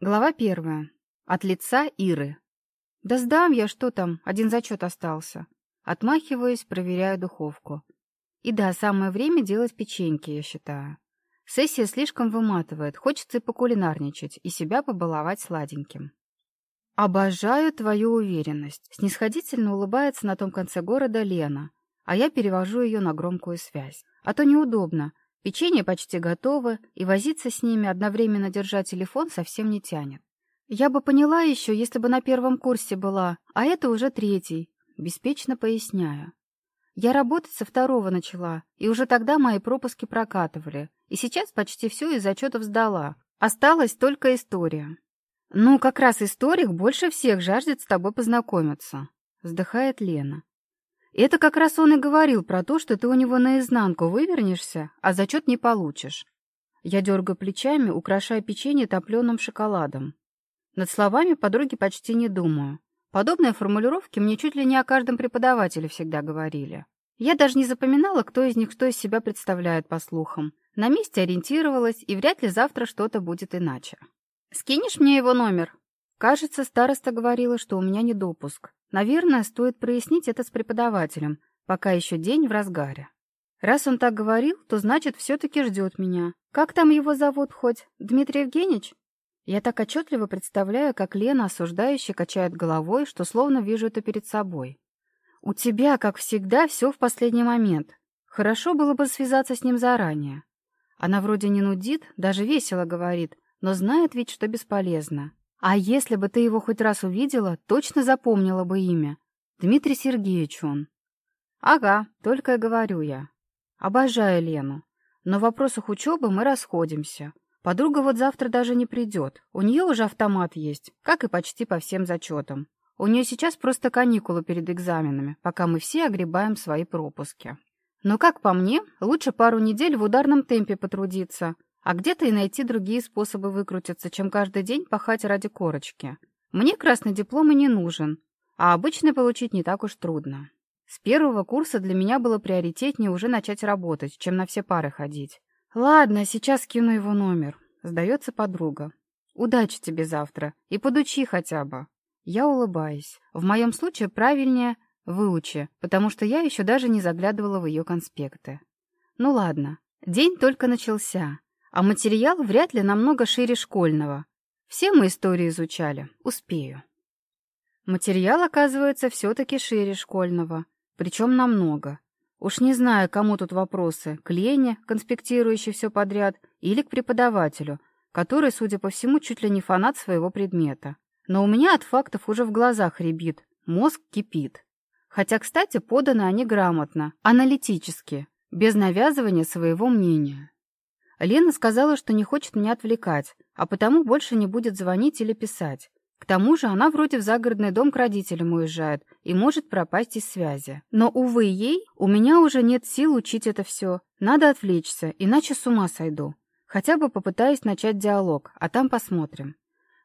Глава первая. От лица Иры. Да сдам я, что там, один зачет остался. Отмахиваюсь, проверяю духовку. И да, самое время делать печеньки, я считаю. Сессия слишком выматывает, хочется и покулинарничать, и себя побаловать сладеньким. Обожаю твою уверенность. Снисходительно улыбается на том конце города Лена, а я перевожу ее на громкую связь. А то неудобно, Печенье почти готово, и возиться с ними, одновременно держа телефон, совсем не тянет. Я бы поняла еще, если бы на первом курсе была, а это уже третий. Беспечно поясняю. Я работать со второго начала, и уже тогда мои пропуски прокатывали, и сейчас почти все из зачетов сдала. Осталась только история. Ну, как раз историк больше всех жаждет с тобой познакомиться, вздыхает Лена. Это как раз он и говорил про то, что ты у него наизнанку вывернешься, а зачет не получишь. Я дергаю плечами, украшая печенье топленым шоколадом. Над словами подруги почти не думаю. Подобные формулировки мне чуть ли не о каждом преподавателе всегда говорили. Я даже не запоминала, кто из них что из себя представляет по слухам. На месте ориентировалась, и вряд ли завтра что-то будет иначе. «Скинешь мне его номер?» Кажется, староста говорила, что у меня не допуск. Наверное, стоит прояснить это с преподавателем, пока еще день в разгаре. Раз он так говорил, то значит, все-таки ждет меня. Как там его зовут хоть? Дмитрий Евгеньевич? Я так отчетливо представляю, как Лена осуждающе качает головой, что словно вижу это перед собой. У тебя, как всегда, все в последний момент. Хорошо было бы связаться с ним заранее. Она вроде не нудит, даже весело говорит, но знает ведь, что бесполезно. А если бы ты его хоть раз увидела, точно запомнила бы имя. Дмитрий Сергеевич он. Ага, только и говорю я. Обожаю Лену. Но в вопросах учебы мы расходимся. Подруга вот завтра даже не придет. У нее уже автомат есть, как и почти по всем зачетам. У нее сейчас просто каникулы перед экзаменами, пока мы все огребаем свои пропуски. Но, как по мне, лучше пару недель в ударном темпе потрудиться, а где-то и найти другие способы выкрутиться, чем каждый день пахать ради корочки. Мне красный диплом и не нужен, а обычный получить не так уж трудно. С первого курса для меня было приоритетнее уже начать работать, чем на все пары ходить. «Ладно, сейчас кину его номер», — сдается подруга. «Удачи тебе завтра, и подучи хотя бы». Я улыбаюсь. В моем случае правильнее «выучи», потому что я еще даже не заглядывала в ее конспекты. Ну ладно, день только начался. А материал вряд ли намного шире школьного. Все мы историю изучали. Успею. Материал, оказывается, все-таки шире школьного. Причем намного. Уж не знаю, кому тут вопросы. К Лене, конспектирующей все подряд, или к преподавателю, который, судя по всему, чуть ли не фанат своего предмета. Но у меня от фактов уже в глазах рябит, мозг кипит. Хотя, кстати, поданы они грамотно, аналитически, без навязывания своего мнения. Лена сказала, что не хочет меня отвлекать, а потому больше не будет звонить или писать. К тому же она вроде в загородный дом к родителям уезжает и может пропасть из связи. Но, увы, ей, у меня уже нет сил учить это все. Надо отвлечься, иначе с ума сойду. Хотя бы попытаюсь начать диалог, а там посмотрим.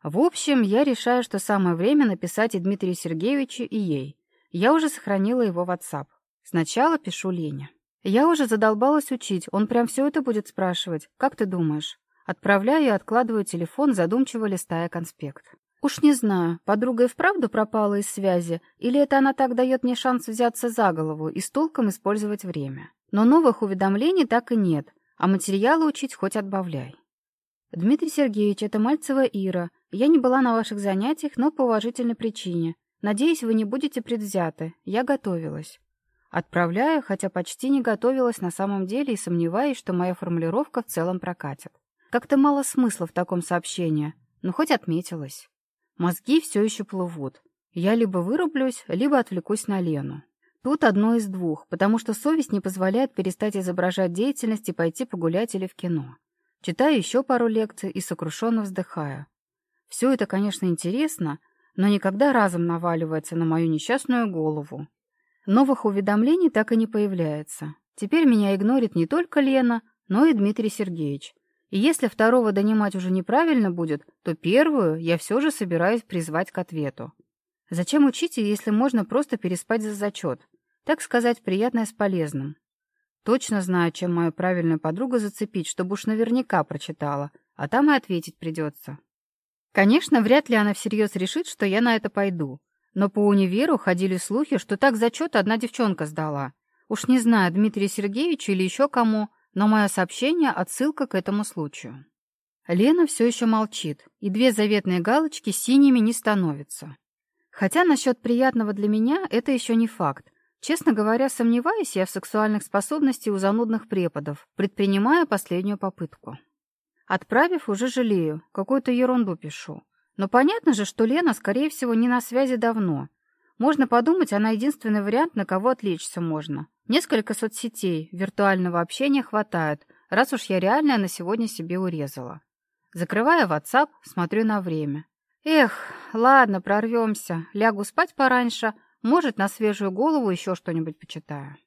В общем, я решаю, что самое время написать и Дмитрию Сергеевичу, и ей. Я уже сохранила его WhatsApp. Сначала пишу Лене. Я уже задолбалась учить, он прям все это будет спрашивать. Как ты думаешь? Отправляю и откладываю телефон, задумчиво листая конспект. Уж не знаю, подруга и вправду пропала из связи, или это она так дает мне шанс взяться за голову и с толком использовать время. Но новых уведомлений так и нет, а материалы учить хоть отбавляй. Дмитрий Сергеевич, это Мальцева Ира. Я не была на ваших занятиях, но по уважительной причине. Надеюсь, вы не будете предвзяты. Я готовилась. Отправляю, хотя почти не готовилась на самом деле и сомневаюсь, что моя формулировка в целом прокатит. Как-то мало смысла в таком сообщении, но хоть отметилась. Мозги все еще плывут. Я либо вырублюсь, либо отвлекусь на Лену. Тут одно из двух, потому что совесть не позволяет перестать изображать деятельность и пойти погулять или в кино. Читаю еще пару лекций и сокрушенно вздыхаю. Все это, конечно, интересно, но никогда разом наваливается на мою несчастную голову. Новых уведомлений так и не появляется. Теперь меня игнорит не только Лена, но и Дмитрий Сергеевич. И если второго донимать уже неправильно будет, то первую я все же собираюсь призвать к ответу. Зачем учить, если можно просто переспать за зачет? Так сказать, приятное с полезным. Точно знаю, чем мою правильную подругу зацепить, чтобы уж наверняка прочитала, а там и ответить придется. Конечно, вряд ли она всерьез решит, что я на это пойду. Но по универу ходили слухи, что так зачет одна девчонка сдала. Уж не знаю, Дмитрию Сергеевичу или еще кому, но мое сообщение — отсылка к этому случаю. Лена все еще молчит, и две заветные галочки синими не становятся. Хотя насчет приятного для меня это еще не факт. Честно говоря, сомневаюсь я в сексуальных способностях у занудных преподов, предпринимая последнюю попытку. Отправив, уже жалею, какую-то ерунду пишу. Но понятно же, что Лена, скорее всего, не на связи давно. Можно подумать, она единственный вариант, на кого отвлечься можно. Несколько соцсетей, виртуального общения хватает, раз уж я реально на сегодня себе урезала. Закрывая WhatsApp, смотрю на время. Эх, ладно, прорвемся. Лягу спать пораньше, может, на свежую голову еще что-нибудь почитаю.